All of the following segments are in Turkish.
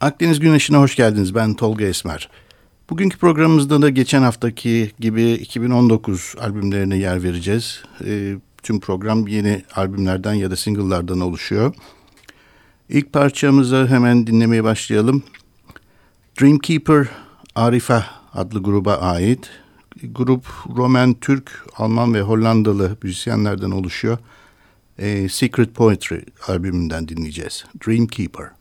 Akdeniz Güneşi'ne hoş geldiniz. Ben Tolga Esmer. Bugünkü programımızda da geçen haftaki gibi 2019 albümlerine yer vereceğiz. E, tüm program yeni albümlerden ya da single'lardan oluşuyor. İlk parçamızı hemen dinlemeye başlayalım. Dreamkeeper Arife adlı gruba ait. Grup Roman, Türk, Alman ve Hollandalı müzisyenlerden oluşuyor. E, Secret Poetry albümünden dinleyeceğiz. Dreamkeeper.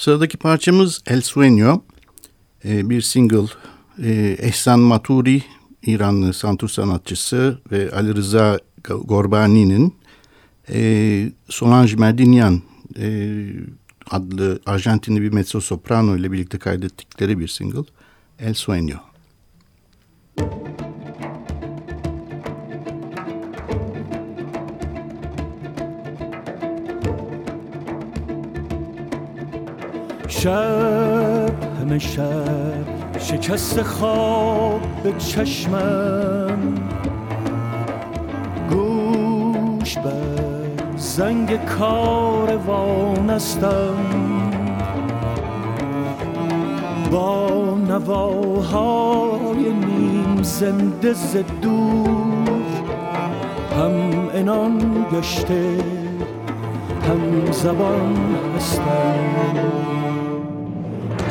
Sıradaki parçamız El Sueño, e, bir single. E, Ehsan Maturi, İranlı santur sanatçısı ve Ali Rıza Gorbani'nin e, Solange Merdinyan adlı Arjantinli bir mezzo soprano ile birlikte kaydettikleri bir single El Sueño. شب همه شب شکست خواب به چشمم. گوش بر زنگ کاروان استم با نواهای نیم زنده زدور هم انان گشته هم زبان هستم.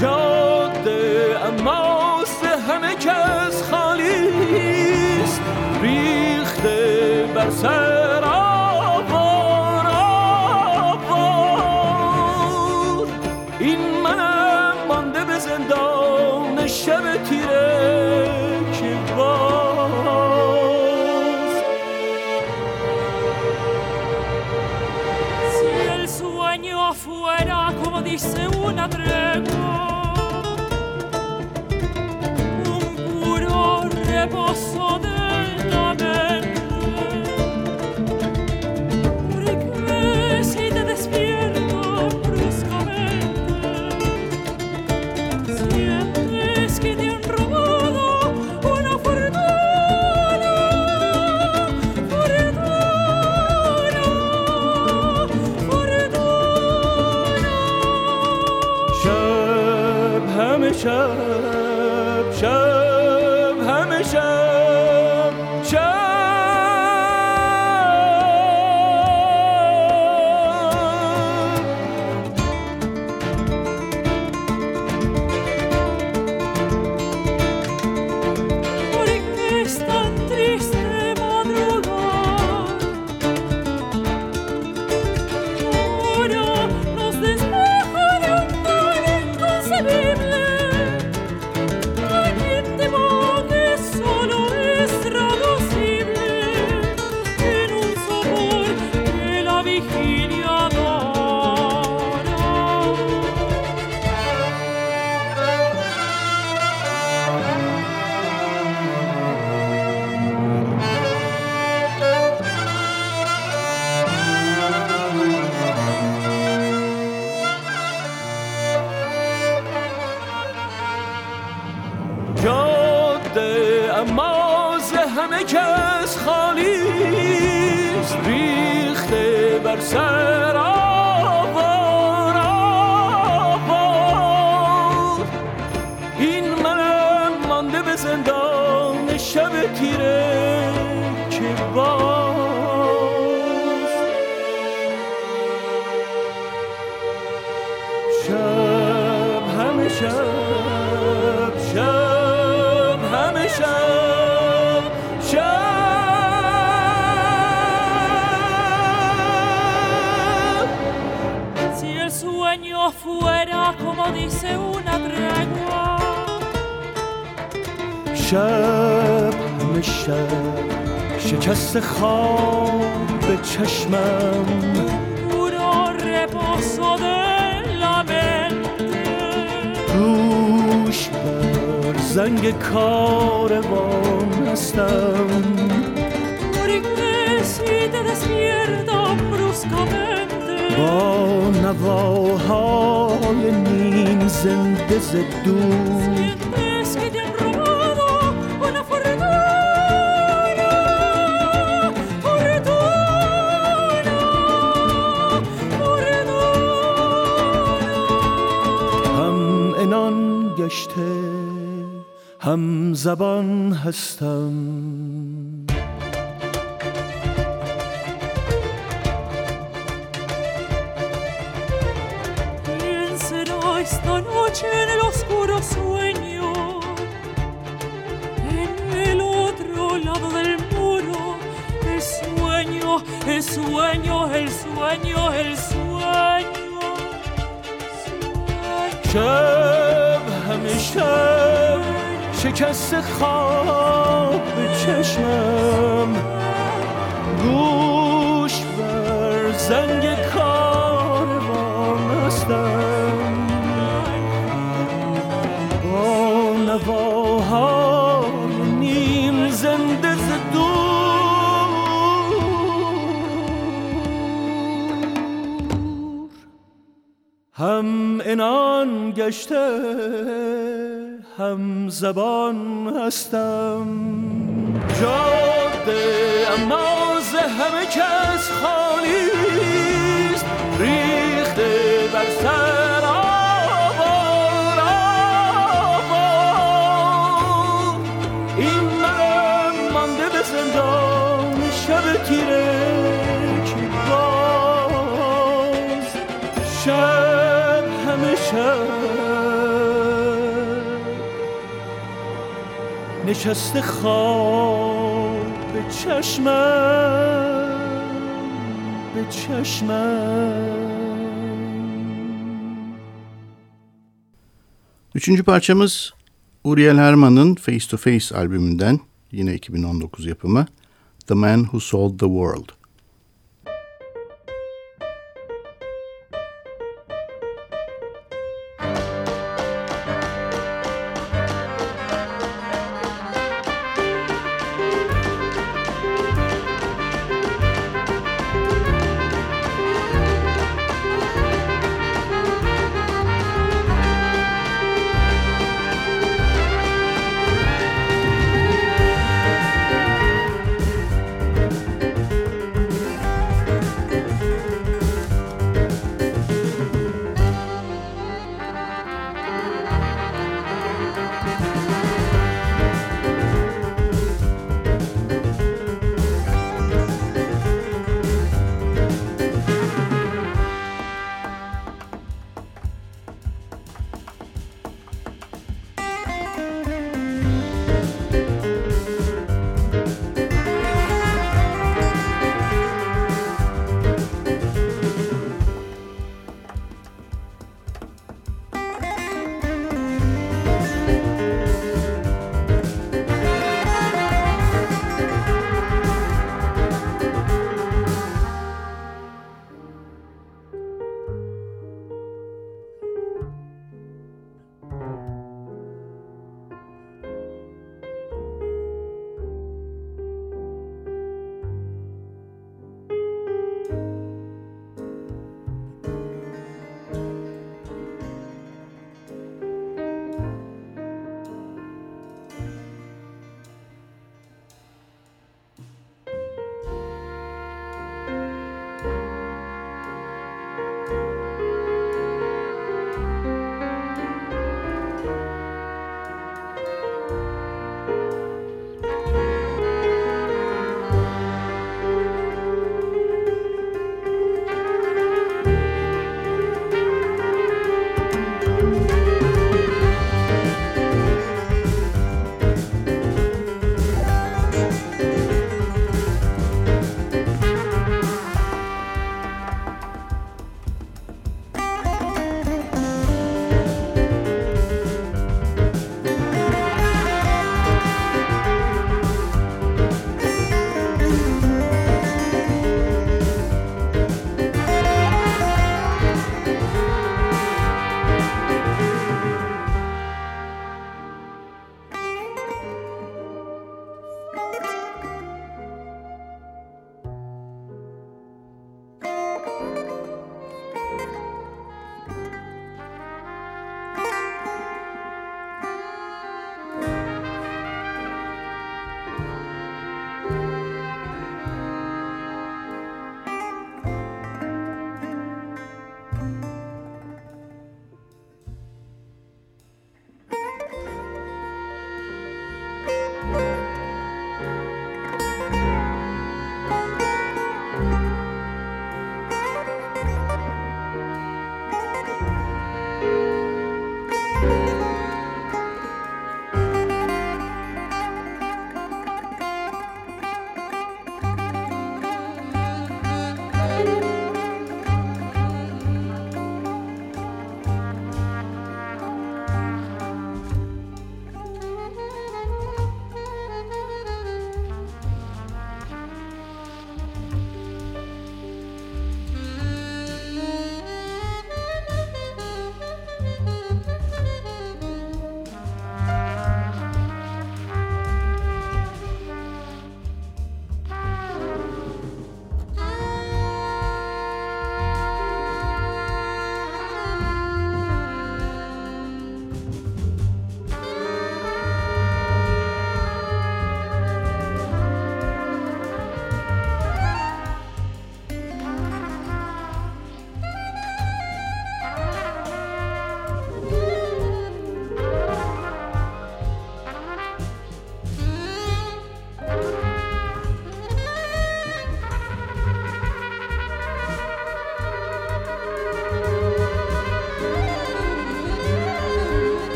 جاده اما همه کس خالی است ریخته بر سر اما ز همه کس خالی ریخته بر سر dice una tregua. شب همه شب شکست خواب به چشمم. بودا رباس و دل روش بر زنگ کار بام هستم. بریم نسیده دست میردم روز کامل. با نواهای نیم زنده زدون هم زبان هستم. esta noche en el oscuro sueño, en el otro lado del muro, el sueño, el sueño, el sueño, el sueño. شب همه شب شکست خواب به چشمم گوش انان گشته هم زبان هستم. جاده اما ز همه کس خالیست ریخته بر سر آوار این من مانده به زندان شب تیره نشسته خواب به چشمم به چشمم Üçüncü parçamız Uriel Herman'ın Face to Face albümünden yine 2019 yapımı The Man Who Sold the World.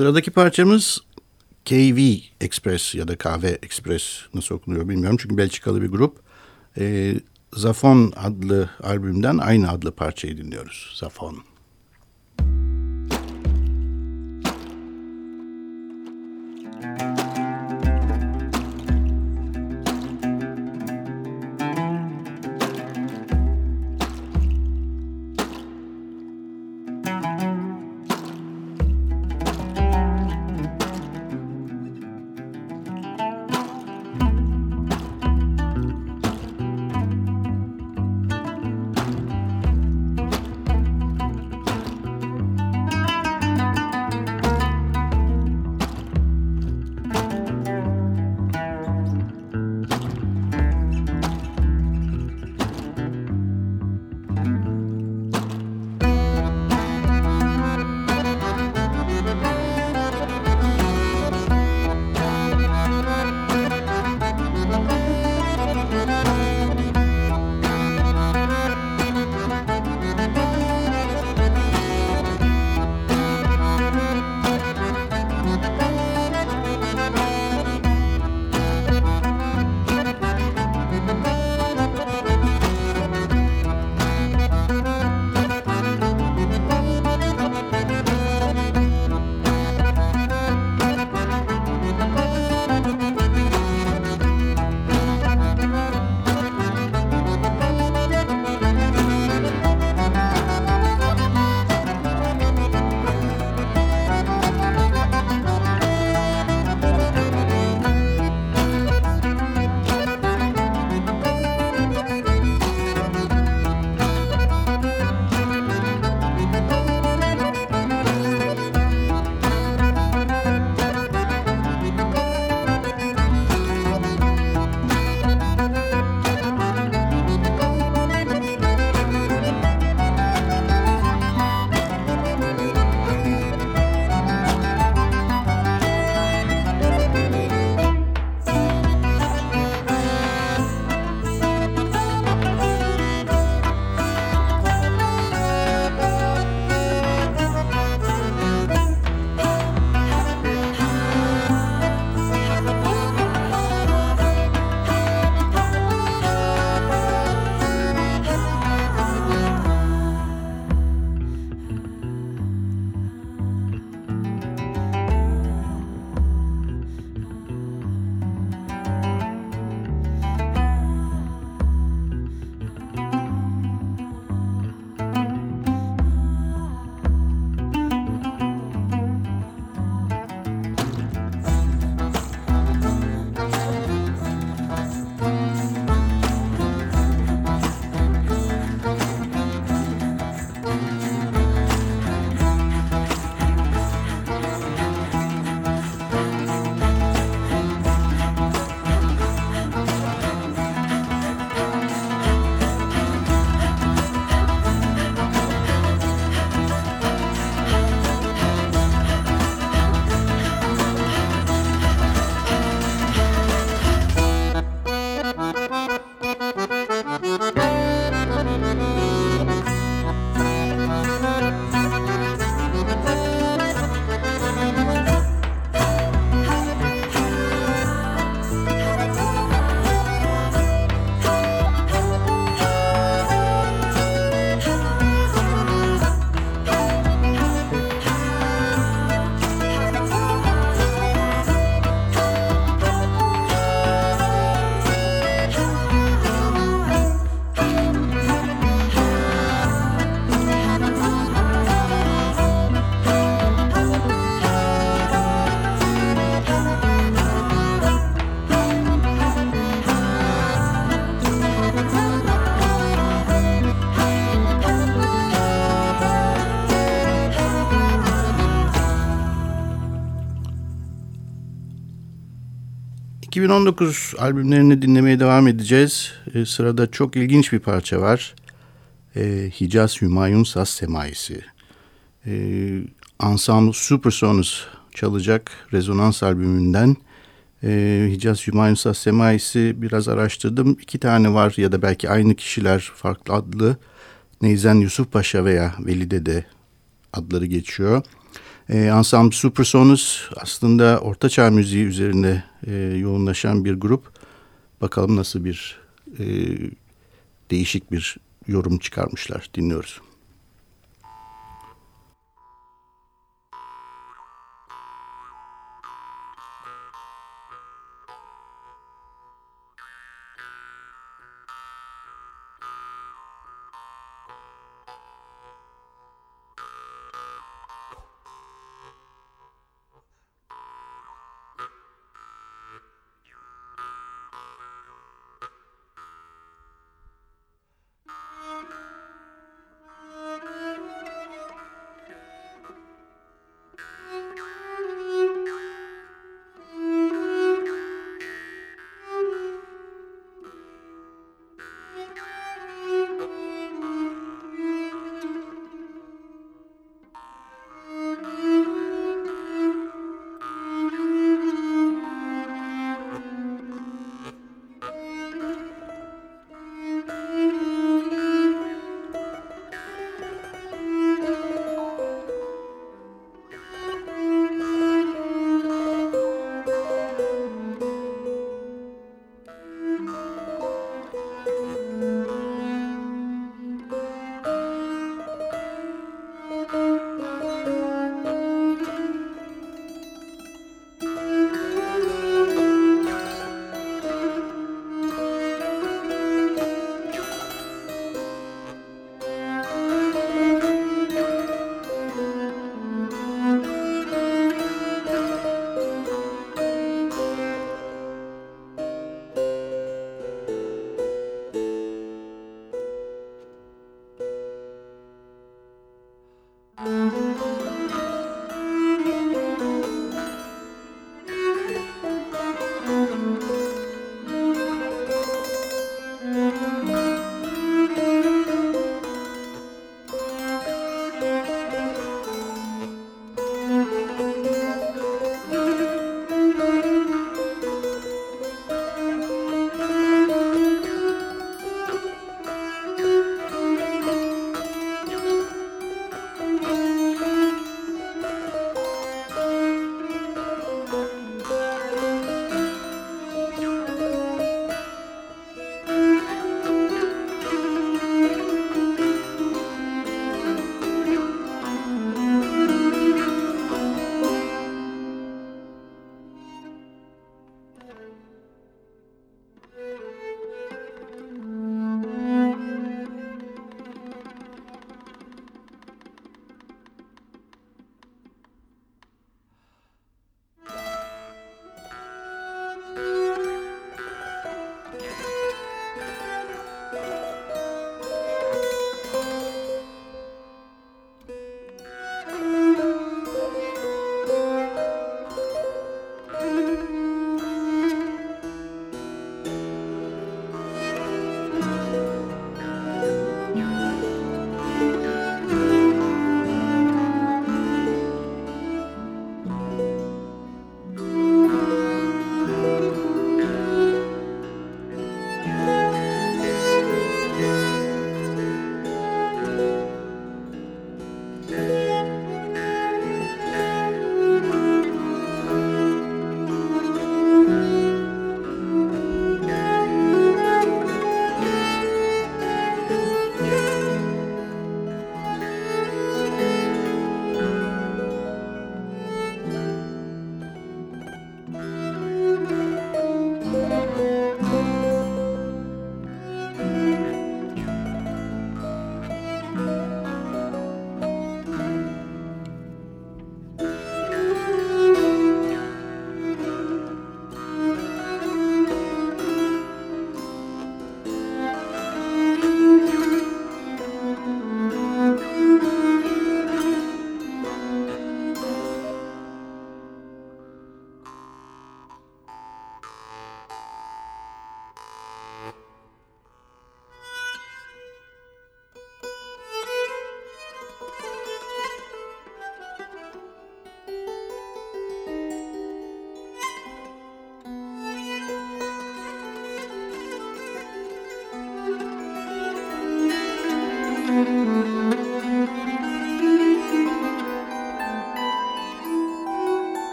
Sıradaki parçamız KV Express ya da KV Express nasıl okunuyor bilmiyorum. Çünkü Belçikalı bir grup. E, Zafon adlı albümden aynı adlı parçayı dinliyoruz. Zafon. ...2019 albümlerini dinlemeye devam edeceğiz. Ee, sırada çok ilginç bir parça var. Ee, Hicaz Hümayun Saz Semaisi. Ee, Ensemble Supersonus çalacak rezonans albümünden. Ee, Hicaz Hümayun Saz Semaisi biraz araştırdım. İki tane var ya da belki aynı kişiler farklı adlı. Neyzen Yusuf Paşa veya Veli Dede adları geçiyor. E, Ensemble Supersonus aslında ortaçağ müziği üzerinde e, yoğunlaşan bir grup. Bakalım nasıl bir e, değişik bir yorum çıkarmışlar. Dinliyoruz.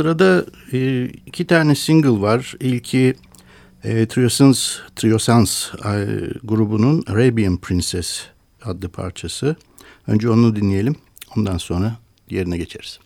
Sırada e, iki tane single var. İlki e, Triosans, Triosans e, grubunun Arabian Princess adlı parçası. Önce onu dinleyelim. Ondan sonra diğerine geçeriz.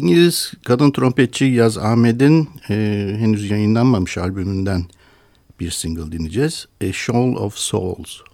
İngiliz kadın trompetçi Yaz Ahmet'in e, henüz yayınlanmamış albümünden bir single dinleyeceğiz. A Shoal of Souls.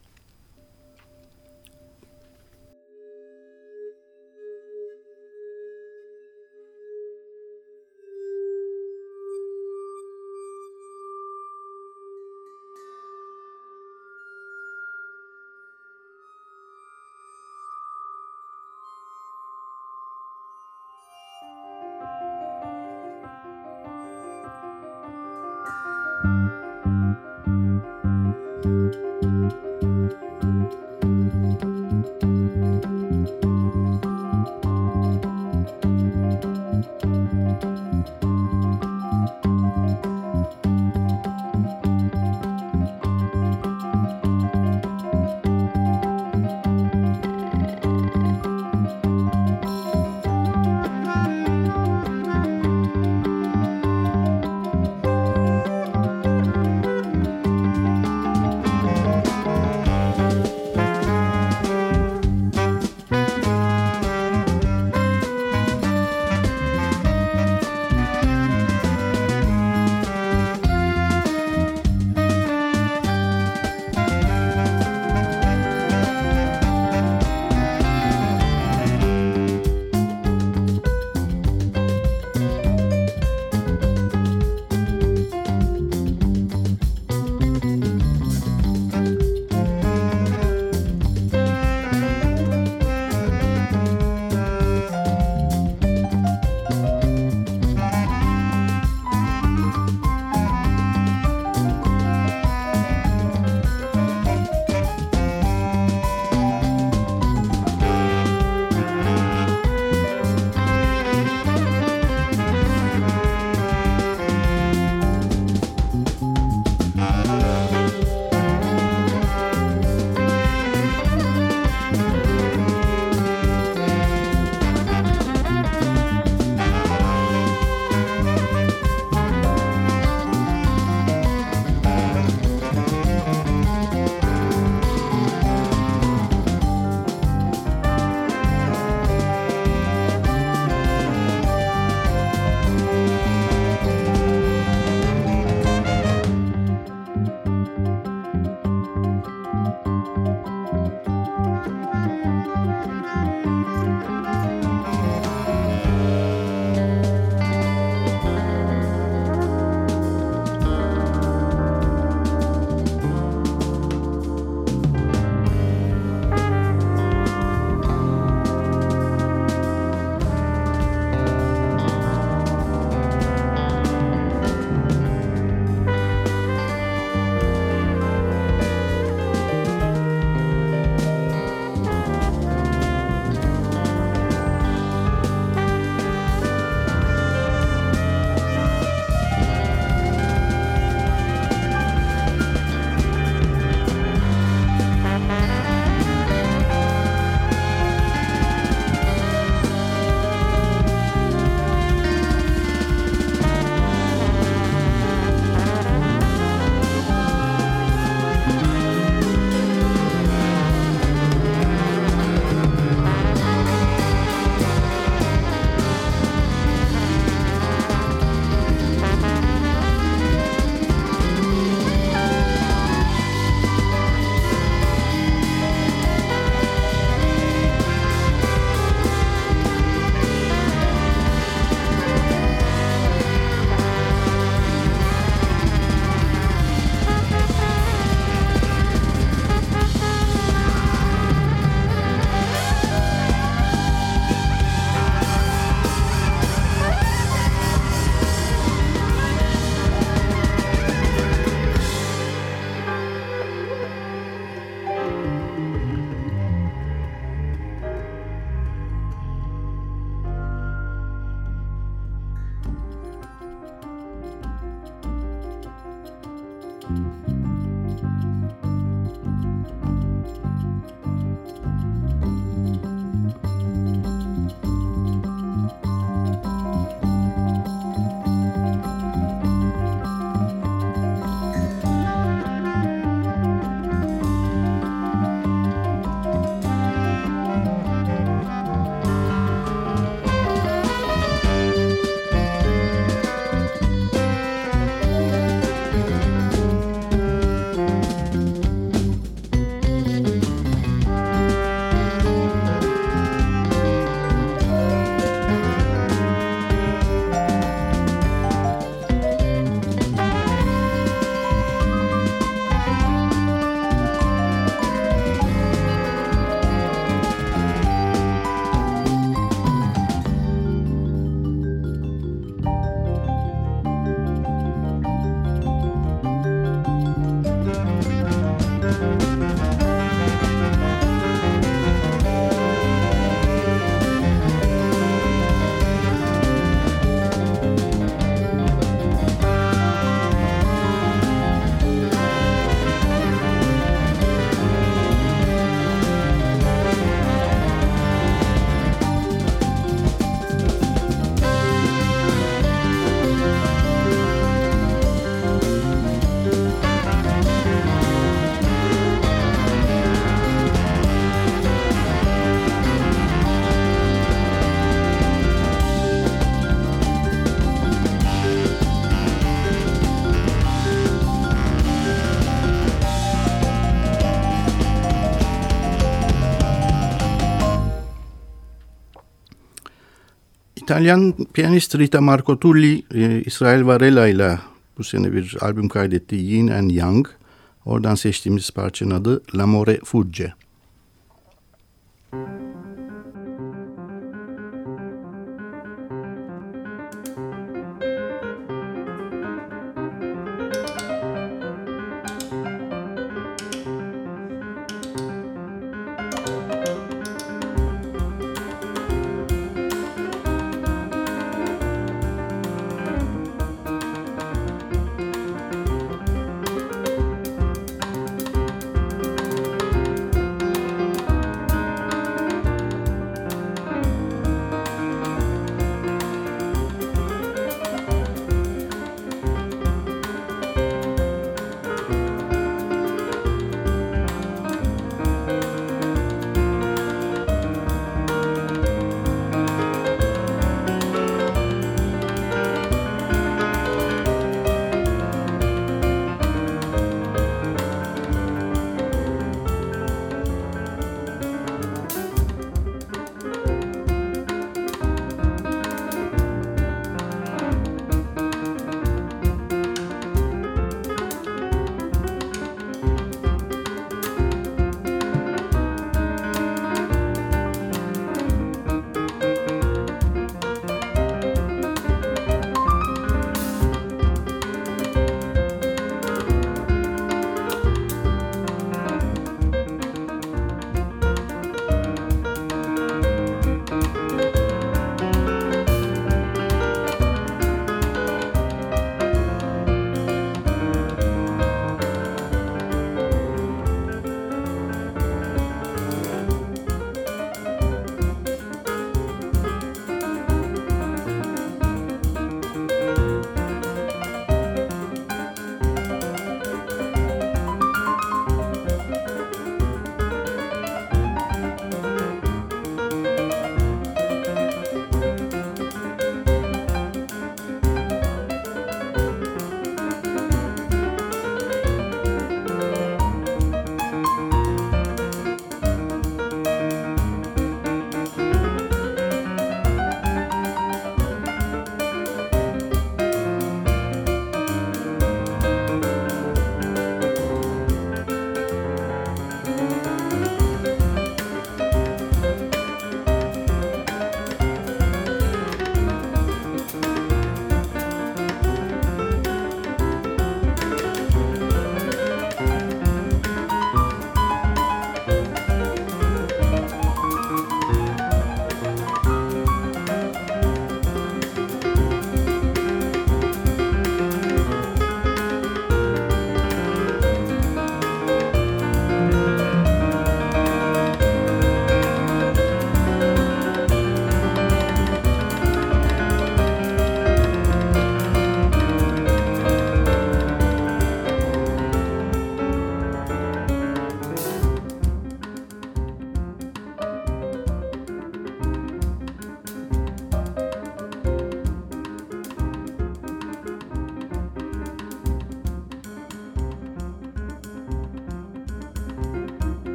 İtalyan piyanist Rita Marcotulli, e, İsrail Varela ile bu sene bir albüm kaydetti. Yin and Yang. Oradan seçtiğimiz parçanın adı L'amore fugge.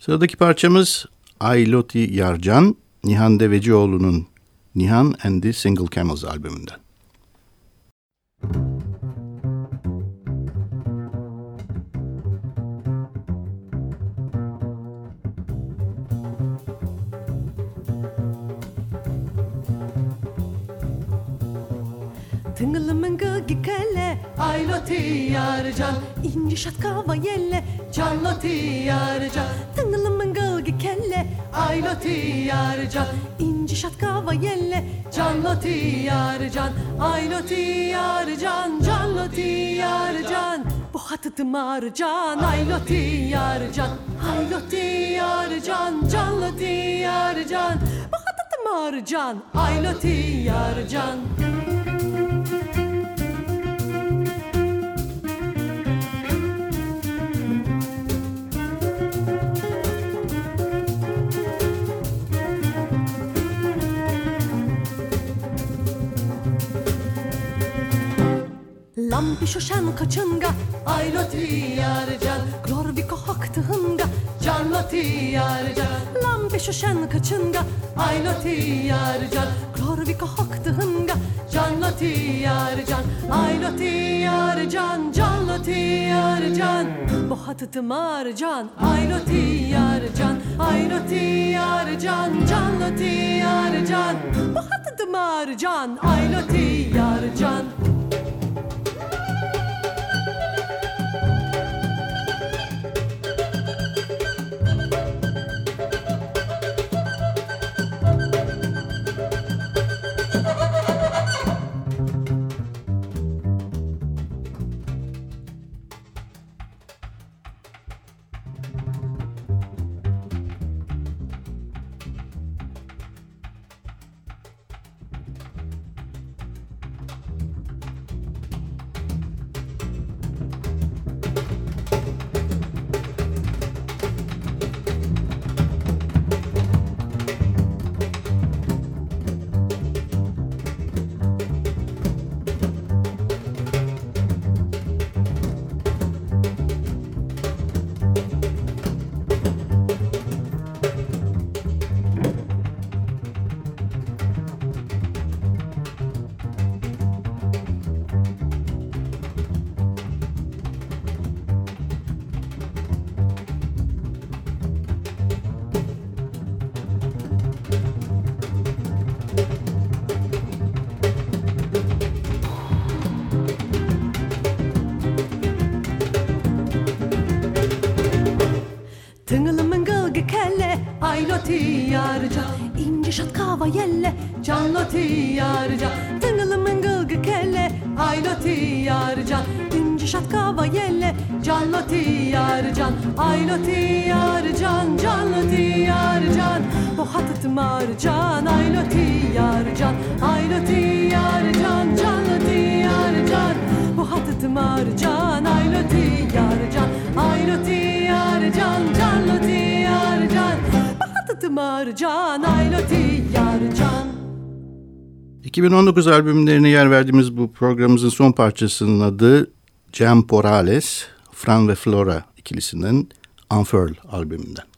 Sıradaki parçamız Ayloti Yarcan, Nihan Devecioğlu'nun Nihan and the Single Camels albümünden. Bu hatı marcan Ayloti yarcan. Ayloti yarcan Canloti yarcan. Bu hatı marcan Ayloti yarcan Lampi şoşan kaçınga Ayloti yarcan Glorviko haktığınga Canloti yarcan Lampi şoşan kaçınga Ayloti yarcan Glorviko haktığınga Canloti yarcan Ayloti yarcan Canloti yarcan. Bu hatıtı marcan Ayloti yarcan. Ayloti yarcan Canloti yarcan. Bu hatıtı marcan Ayloti yarcan 2019 albümlerine yer verdiğimiz bu programımızın son parçasının adı Cem Porales, Fran ve Flora ikilisinden Unfurl albümünden.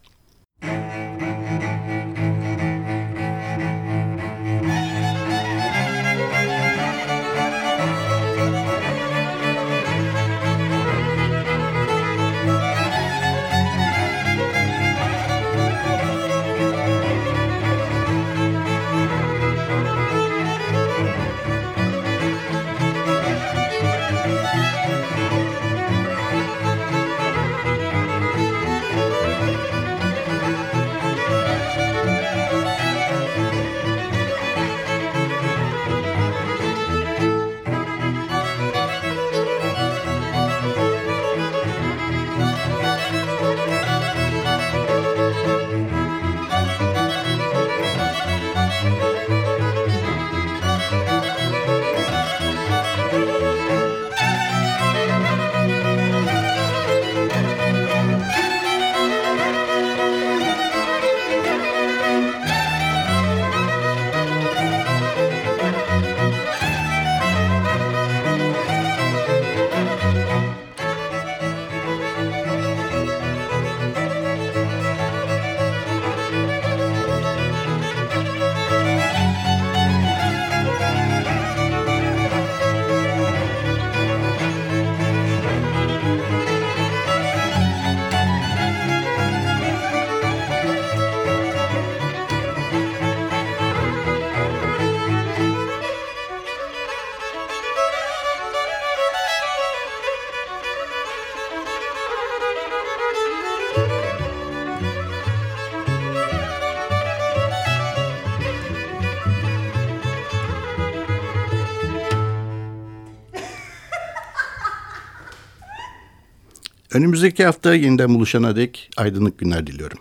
Önümüzdeki hafta yeniden buluşana dek aydınlık günler diliyorum.